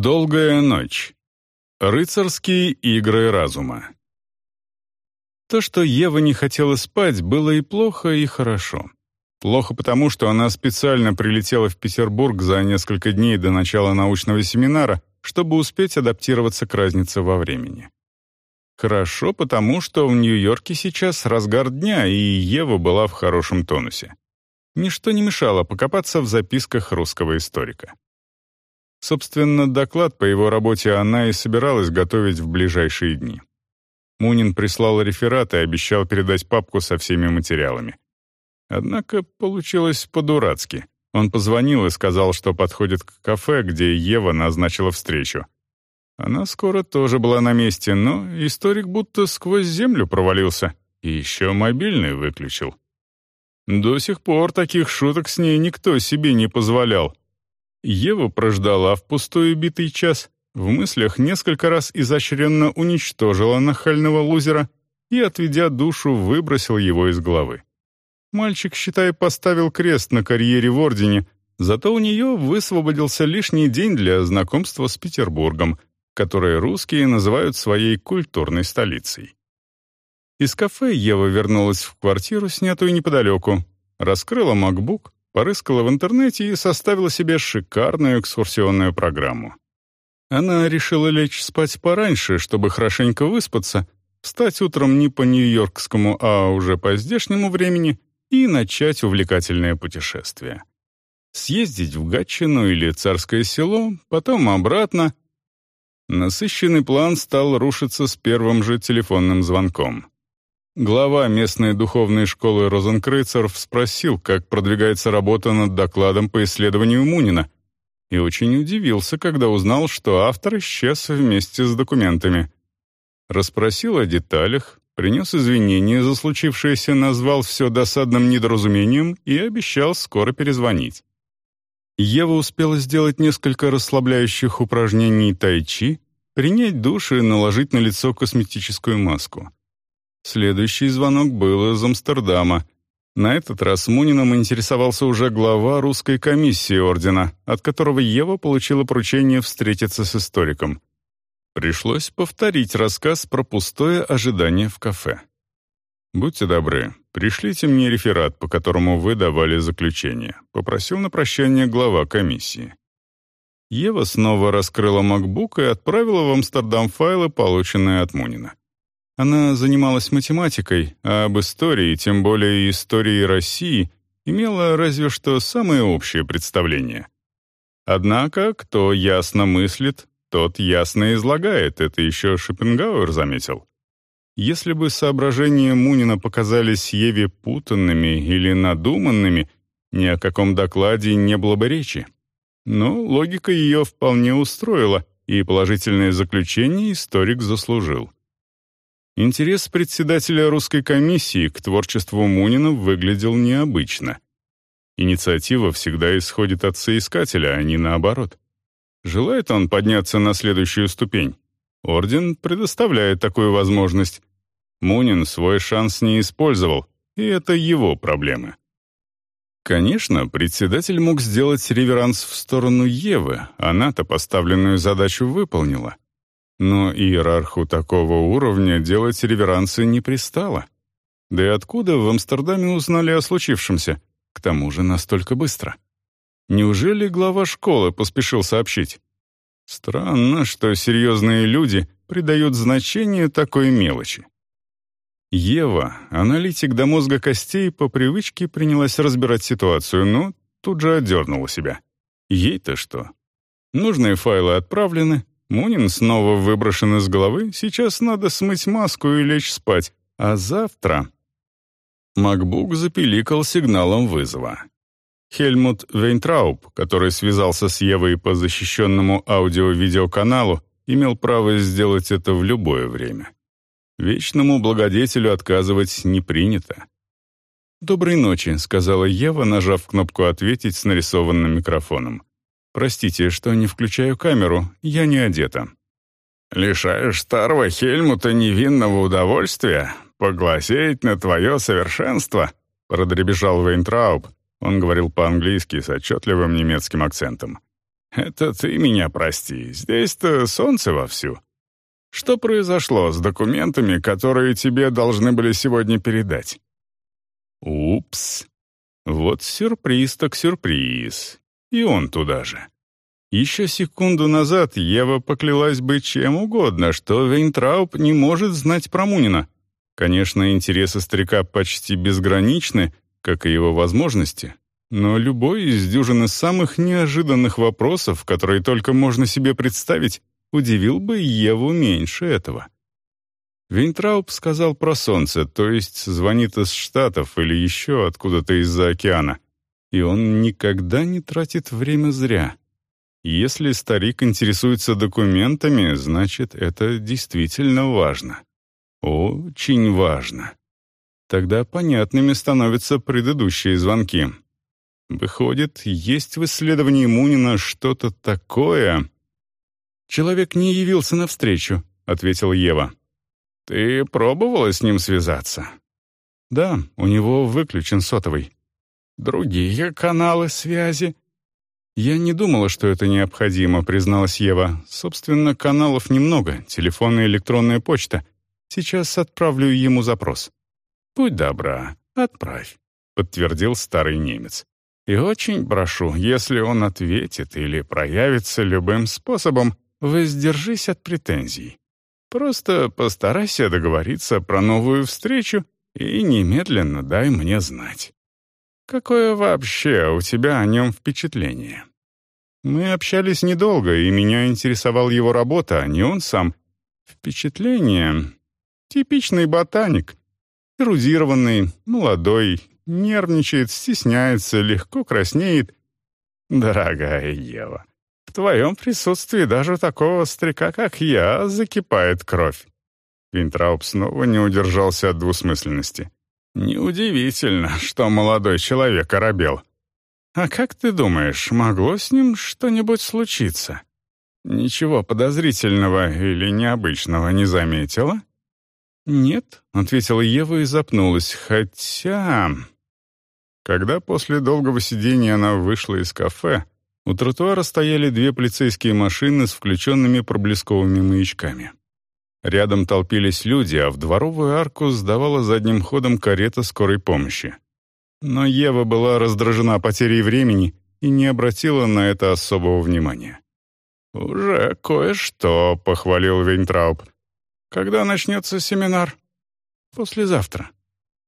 Долгая ночь. Рыцарские игры разума. То, что Ева не хотела спать, было и плохо, и хорошо. Плохо потому, что она специально прилетела в Петербург за несколько дней до начала научного семинара, чтобы успеть адаптироваться к разнице во времени. Хорошо потому, что в Нью-Йорке сейчас разгар дня, и Ева была в хорошем тонусе. Ничто не мешало покопаться в записках русского историка. Собственно, доклад по его работе она и собиралась готовить в ближайшие дни. Мунин прислал реферат и обещал передать папку со всеми материалами. Однако получилось по-дурацки. Он позвонил и сказал, что подходит к кафе, где Ева назначила встречу. Она скоро тоже была на месте, но историк будто сквозь землю провалился и еще мобильный выключил. До сих пор таких шуток с ней никто себе не позволял. Ева прождала в пустой битый час, в мыслях несколько раз изощренно уничтожила нахального лузера и, отведя душу, выбросил его из головы. Мальчик, считай, поставил крест на карьере в Ордене, зато у нее высвободился лишний день для знакомства с Петербургом, который русские называют своей культурной столицей. Из кафе Ева вернулась в квартиру, снятую неподалеку, раскрыла MacBook, порыскала в интернете и составила себе шикарную экскурсионную программу. Она решила лечь спать пораньше, чтобы хорошенько выспаться, встать утром не по нью-йоркскому, а уже по здешнему времени и начать увлекательное путешествие. Съездить в Гатчину или Царское село, потом обратно. Насыщенный план стал рушиться с первым же телефонным звонком. Глава местной духовной школы Розенкрейцеров спросил, как продвигается работа над докладом по исследованию Мунина, и очень удивился, когда узнал, что автор исчез вместе с документами. Расспросил о деталях, принес извинения за случившееся, назвал все досадным недоразумением и обещал скоро перезвонить. Ева успела сделать несколько расслабляющих упражнений тайчи, принять душ и наложить на лицо косметическую маску. Следующий звонок был из Амстердама. На этот раз Мунином интересовался уже глава русской комиссии ордена, от которого Ева получила поручение встретиться с историком. Пришлось повторить рассказ про пустое ожидание в кафе. «Будьте добры, пришлите мне реферат, по которому вы давали заключение», — попросил на прощание глава комиссии. Ева снова раскрыла MacBook и отправила в Амстердам файлы, полученные от Мунина. Она занималась математикой, а об истории, тем более истории России, имела разве что самое общее представление. Однако, кто ясно мыслит, тот ясно излагает, это еще Шопенгауэр заметил. Если бы соображения Мунина показались Еве путанными или надуманными, ни о каком докладе не было бы речи. Но логика ее вполне устроила, и положительное заключение историк заслужил. Интерес председателя русской комиссии к творчеству Мунина выглядел необычно. Инициатива всегда исходит от соискателя, а не наоборот. Желает он подняться на следующую ступень? Орден предоставляет такую возможность. Мунин свой шанс не использовал, и это его проблемы. Конечно, председатель мог сделать реверанс в сторону Евы, она-то поставленную задачу выполнила. Но иерарху такого уровня делать реверансы не пристало. Да и откуда в Амстердаме узнали о случившемся? К тому же настолько быстро. Неужели глава школы поспешил сообщить? Странно, что серьезные люди придают значение такой мелочи. Ева, аналитик до мозга костей, по привычке принялась разбирать ситуацию, но тут же отдернула себя. Ей-то что? Нужные файлы отправлены, Мунин снова выброшен из головы, сейчас надо смыть маску и лечь спать, а завтра... Макбук запиликал сигналом вызова. Хельмут Вейнтрауб, который связался с Евой по защищенному аудио-видеоканалу, имел право сделать это в любое время. Вечному благодетелю отказывать не принято. «Доброй ночи», — сказала Ева, нажав кнопку «Ответить» с нарисованным микрофоном. «Простите, что не включаю камеру, я не одета». «Лишаешь старого Хельмута невинного удовольствия поглазеть на твое совершенство», — продребежал Вейнтрауб, он говорил по-английски с отчетливым немецким акцентом. «Это ты меня прости, здесь-то солнце вовсю. Что произошло с документами, которые тебе должны были сегодня передать?» «Упс. Вот сюрприз так сюрприз. И он туда же». Еще секунду назад Ева поклялась бы чем угодно, что Вейнтрауб не может знать про Мунина. Конечно, интересы старика почти безграничны, как и его возможности, но любой из дюжины самых неожиданных вопросов, которые только можно себе представить, удивил бы Еву меньше этого. Вейнтрауб сказал про солнце, то есть звонит из Штатов или еще откуда-то из-за океана. И он никогда не тратит время зря. Если старик интересуется документами, значит, это действительно важно. Очень важно. Тогда понятными становятся предыдущие звонки. Выходит, есть в исследовании Мунина что-то такое... «Человек не явился навстречу», — ответила Ева. «Ты пробовала с ним связаться?» «Да, у него выключен сотовый». «Другие каналы связи?» «Я не думала, что это необходимо», — призналась Ева. «Собственно, каналов немного, телефон и электронная почта. Сейчас отправлю ему запрос». «Будь добра, отправь», — подтвердил старый немец. «И очень прошу, если он ответит или проявится любым способом, воздержись от претензий. Просто постарайся договориться про новую встречу и немедленно дай мне знать». Какое вообще у тебя о нем впечатление? Мы общались недолго, и меня интересовала его работа, а не он сам. Впечатление... Типичный ботаник. Эрудированный, молодой, нервничает, стесняется, легко краснеет. Дорогая Ева, в твоем присутствии даже такого старика, как я, закипает кровь. Винтрауб снова не удержался от двусмысленности. Неудивительно, что молодой человек оробел. А как ты думаешь, могло с ним что-нибудь случиться? Ничего подозрительного или необычного не заметила? Нет, ответила Ева и запнулась. Хотя... Когда после долгого сидения она вышла из кафе, у тротуара стояли две полицейские машины с включенными проблесковыми маячками. Рядом толпились люди, а в дворовую арку сдавала задним ходом карета скорой помощи. Но Ева была раздражена потерей времени и не обратила на это особого внимания. «Уже кое-что», — похвалил Вейнтрауб. «Когда начнется семинар?» «Послезавтра».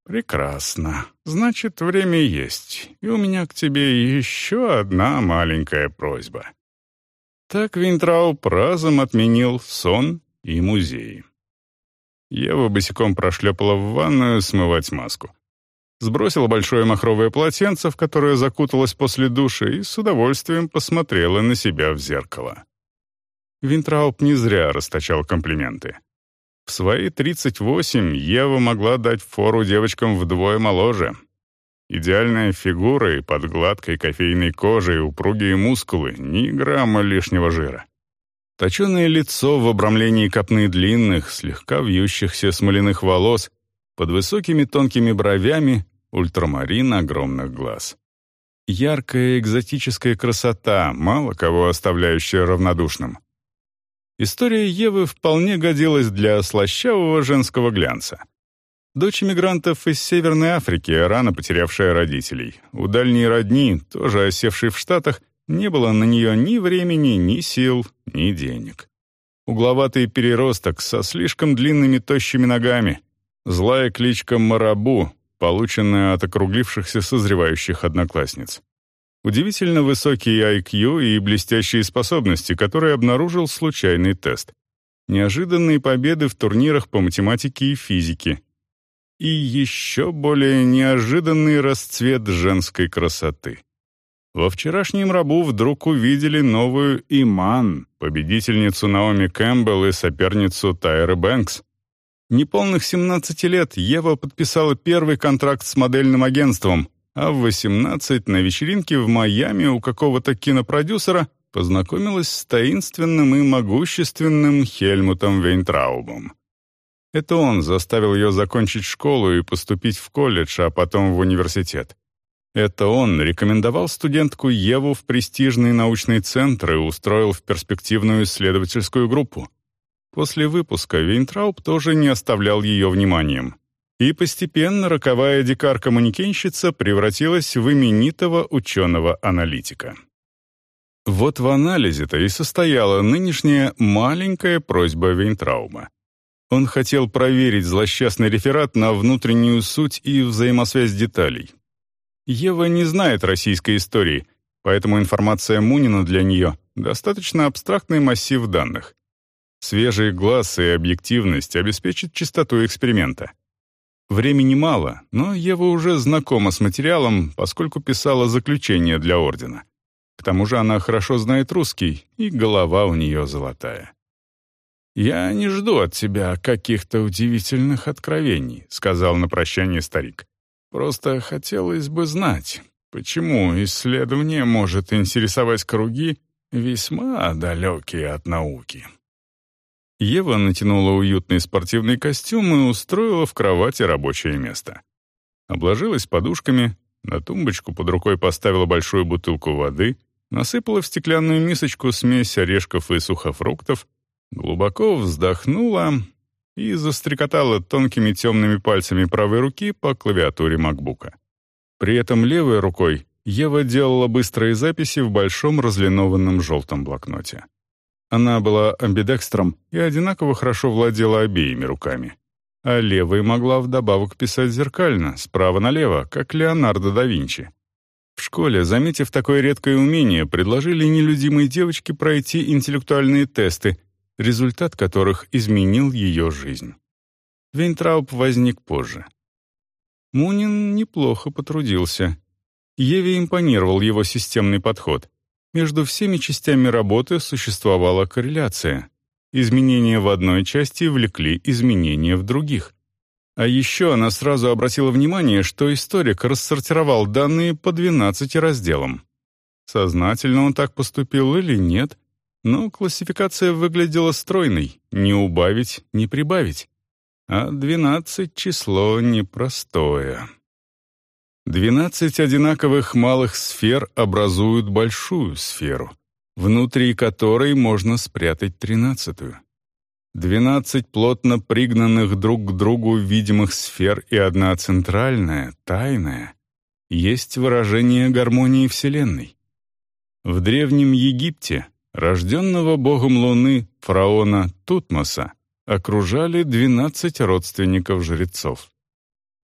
«Прекрасно. Значит, время есть. И у меня к тебе еще одна маленькая просьба». Так Винтрауб разом отменил сон и музеи. Ева босиком прошлепала в ванную смывать маску. Сбросила большое махровое полотенце, в которое закуталась после душа, и с удовольствием посмотрела на себя в зеркало. Винтрауп не зря расточал комплименты. В свои 38 Ева могла дать фору девочкам вдвое моложе. Идеальная фигура и под гладкой кофейной кожей упругие мускулы, ни грамма лишнего жира. Точеное лицо в обрамлении копны длинных, слегка вьющихся смоляных волос, под высокими тонкими бровями ультрамарин огромных глаз. Яркая экзотическая красота, мало кого оставляющая равнодушным. История Евы вполне годилась для слащавого женского глянца. Дочь иммигрантов из Северной Африки, рано потерявшая родителей. У дальней родни, тоже осевшей в Штатах, не было на нее ни времени, ни сил, ни денег. Угловатый переросток со слишком длинными тощими ногами. Злая кличка Марабу, полученная от округлившихся созревающих одноклассниц. Удивительно высокий IQ и блестящие способности, которые обнаружил случайный тест. Неожиданные победы в турнирах по математике и физике. И еще более неожиданный расцвет женской красоты. Во вчерашнем рабу вдруг увидели новую Иман, победительницу Наоми Кэмпбелл и соперницу Тайры Бэнкс. Неполных 17 лет Ева подписала первый контракт с модельным агентством, а в 18 на вечеринке в Майами у какого-то кинопродюсера познакомилась с таинственным и могущественным Хельмутом Вейнтраубом. Это он заставил ее закончить школу и поступить в колледж, а потом в университет. Это он рекомендовал студентку Еву в престижный научный центр и устроил в перспективную исследовательскую группу. После выпуска Вейнтрауб тоже не оставлял ее вниманием. И постепенно роковая дикарка-манекенщица превратилась в именитого ученого-аналитика. Вот в анализе-то и состояла нынешняя маленькая просьба Вейнтрауба. Он хотел проверить злосчастный реферат на внутреннюю суть и взаимосвязь деталей. Ева не знает российской истории, поэтому информация Мунина для нее — достаточно абстрактный массив данных. Свежий глаз и объективность обеспечат чистоту эксперимента. Времени мало, но Ева уже знакома с материалом, поскольку писала заключение для Ордена. К тому же она хорошо знает русский, и голова у нее золотая. «Я не жду от тебя каких-то удивительных откровений», — сказал на прощание старик. «Просто хотелось бы знать, почему исследование может интересовать круги, весьма далекие от науки». Ева натянула уютный спортивный костюм и устроила в кровати рабочее место. Обложилась подушками, на тумбочку под рукой поставила большую бутылку воды, насыпала в стеклянную мисочку смесь орешков и сухофруктов, глубоко вздохнула и застрекотала тонкими темными пальцами правой руки по клавиатуре макбука. При этом левой рукой Ева делала быстрые записи в большом разлинованном желтом блокноте. Она была амбидекстром и одинаково хорошо владела обеими руками. А левой могла вдобавок писать зеркально, справа налево, как Леонардо да Винчи. В школе, заметив такое редкое умение, предложили нелюдимой девочке пройти интеллектуальные тесты, результат которых изменил ее жизнь. Вейнтрауб возник позже. Мунин неплохо потрудился. Еве импонировал его системный подход. Между всеми частями работы существовала корреляция. Изменения в одной части влекли изменения в других. А еще она сразу обратила внимание, что историк рассортировал данные по 12 разделам. Сознательно он так поступил или нет, но классификация выглядела стройной, не убавить, не прибавить. А 12 число непростое. Двенадцать одинаковых малых сфер образуют большую сферу, внутри которой можно спрятать тринадцатую. Двенадцать плотно пригнанных друг к другу видимых сфер и одна центральная, тайная, есть выражение гармонии Вселенной. В Древнем Египте рожденного богом Луны фараона Тутмоса окружали двенадцать родственников жрецов.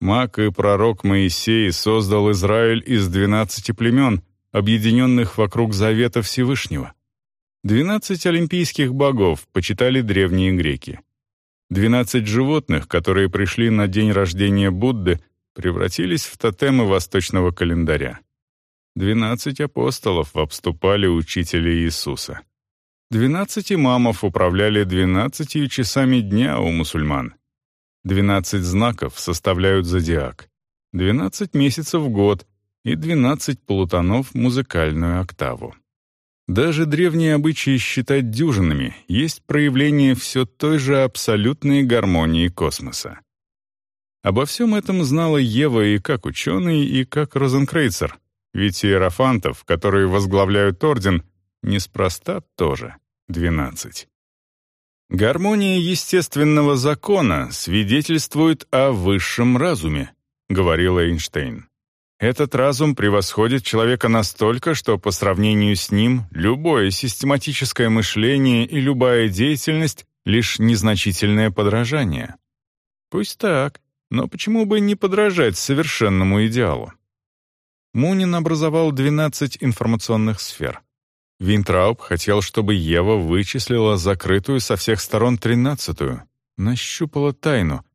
Маг и пророк Моисей создал Израиль из двенадцати племен, объединенных вокруг завета Всевышнего. Двенадцать олимпийских богов почитали древние греки. Двенадцать животных, которые пришли на день рождения Будды, превратились в тотемы восточного календаря. Двенадцать апостолов обступали учителя Иисуса. Двенадцать имамов управляли двенадцатью часами дня у мусульман. Двенадцать знаков составляют зодиак, двенадцать месяцев в год и двенадцать полутонов музыкальную октаву. Даже древние обычаи считать дюжинами есть проявление все той же абсолютной гармонии космоса. Обо всем этом знала Ева и как ученый, и как Розенкрейцер, ведь иерофантов, которые возглавляют орден, неспроста тоже двенадцать. Гармония естественного закона свидетельствует о высшем разуме, говорил Эйнштейн. Этот разум превосходит человека настолько, что по сравнению с ним любое систематическое мышление и любая деятельность — лишь незначительное подражание. Пусть так, но почему бы не подражать совершенному идеалу? Мунин образовал 12 информационных сфер. Винтрауб хотел, чтобы Ева вычислила закрытую со всех сторон тринадцатую, нащупала тайну,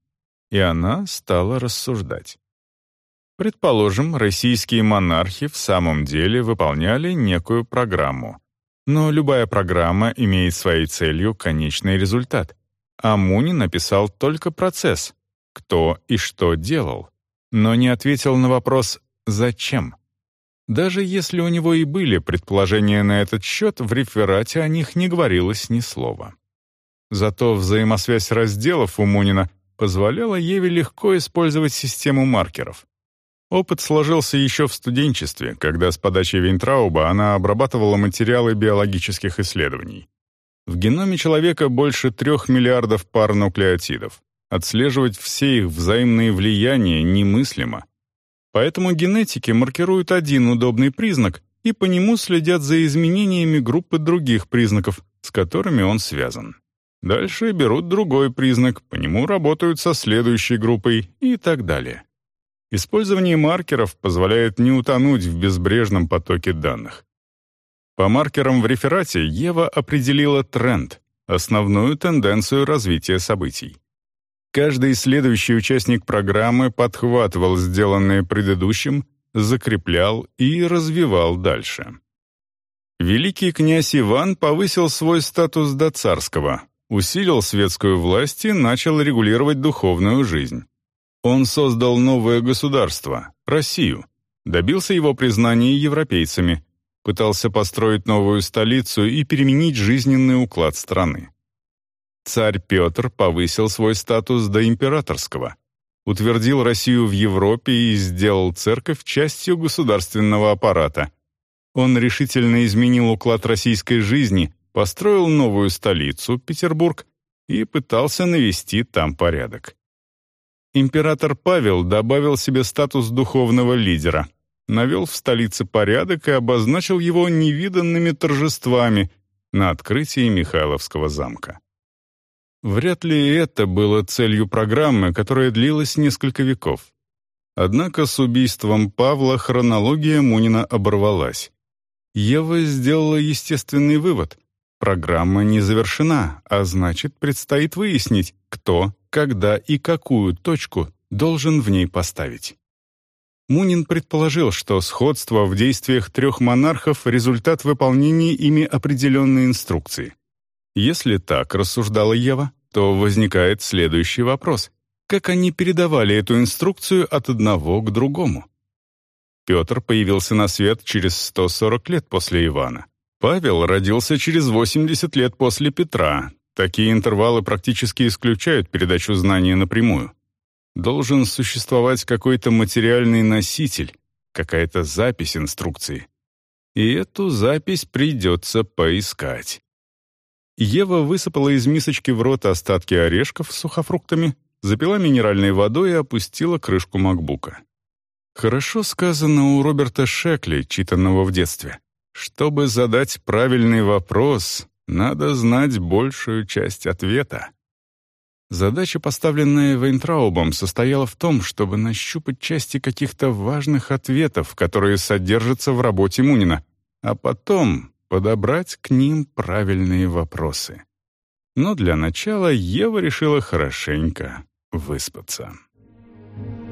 и она стала рассуждать. Предположим, российские монархи в самом деле выполняли некую программу. Но любая программа имеет своей целью конечный результат. А Муни написал только процесс, кто и что делал, но не ответил на вопрос «зачем?». Даже если у него и были предположения на этот счет, в реферате о них не говорилось ни слова. Зато взаимосвязь разделов у Мунина позволяла Еве легко использовать систему маркеров. Опыт сложился еще в студенчестве, когда с подачи Вейнтрауба она обрабатывала материалы биологических исследований. В геноме человека больше трех миллиардов пар нуклеотидов. Отслеживать все их взаимные влияния немыслимо. Поэтому генетики маркируют один удобный признак и по нему следят за изменениями группы других признаков, с которыми он связан. Дальше берут другой признак, по нему работают со следующей группой и так далее. Использование маркеров позволяет не утонуть в безбрежном потоке данных. По маркерам в реферате Ева определила тренд, основную тенденцию развития событий. Каждый следующий участник программы подхватывал сделанное предыдущим, закреплял и развивал дальше. Великий князь Иван повысил свой статус до царского, усилил светскую власть и начал регулировать духовную жизнь. Он создал новое государство — Россию, добился его признания европейцами, пытался построить новую столицу и переменить жизненный уклад страны. Царь Петр повысил свой статус до императорского, утвердил Россию в Европе и сделал церковь частью государственного аппарата. Он решительно изменил уклад российской жизни, построил новую столицу, Петербург, и пытался навести там порядок. Император Павел добавил себе статус духовного лидера, навел в столице порядок и обозначил его невиданными торжествами на открытии Михайловского замка. Вряд ли это было целью программы, которая длилась несколько веков. Однако с убийством Павла хронология Мунина оборвалась. Ева сделала естественный вывод. Программа не завершена, а значит, предстоит выяснить, кто, когда и какую точку должен в ней поставить. Мунин предположил, что сходство в действиях трех монархов — результат выполнения ими определенной инструкции. Если так рассуждала Ева, то возникает следующий вопрос. Как они передавали эту инструкцию от одного к другому? Петр появился на свет через 140 лет после Ивана. Павел родился через 80 лет после Петра. Такие интервалы практически исключают передачу знания напрямую. Должен существовать какой-то материальный носитель, какая-то запись инструкции. И эту запись придется поискать. Ева высыпала из мисочки в рот остатки орешков с сухофруктами, запила минеральной водой и опустила крышку макбука. Хорошо сказано у Роберта Шекли, читанного в детстве. Чтобы задать правильный вопрос, надо знать большую часть ответа. Задача, поставленная Вейнтраубом, состояла в том, чтобы нащупать части каких-то важных ответов, которые содержатся в работе Мунина, а потом подобрать к ним правильные вопросы. Но для начала Ева решила хорошенько выспаться. Thank you.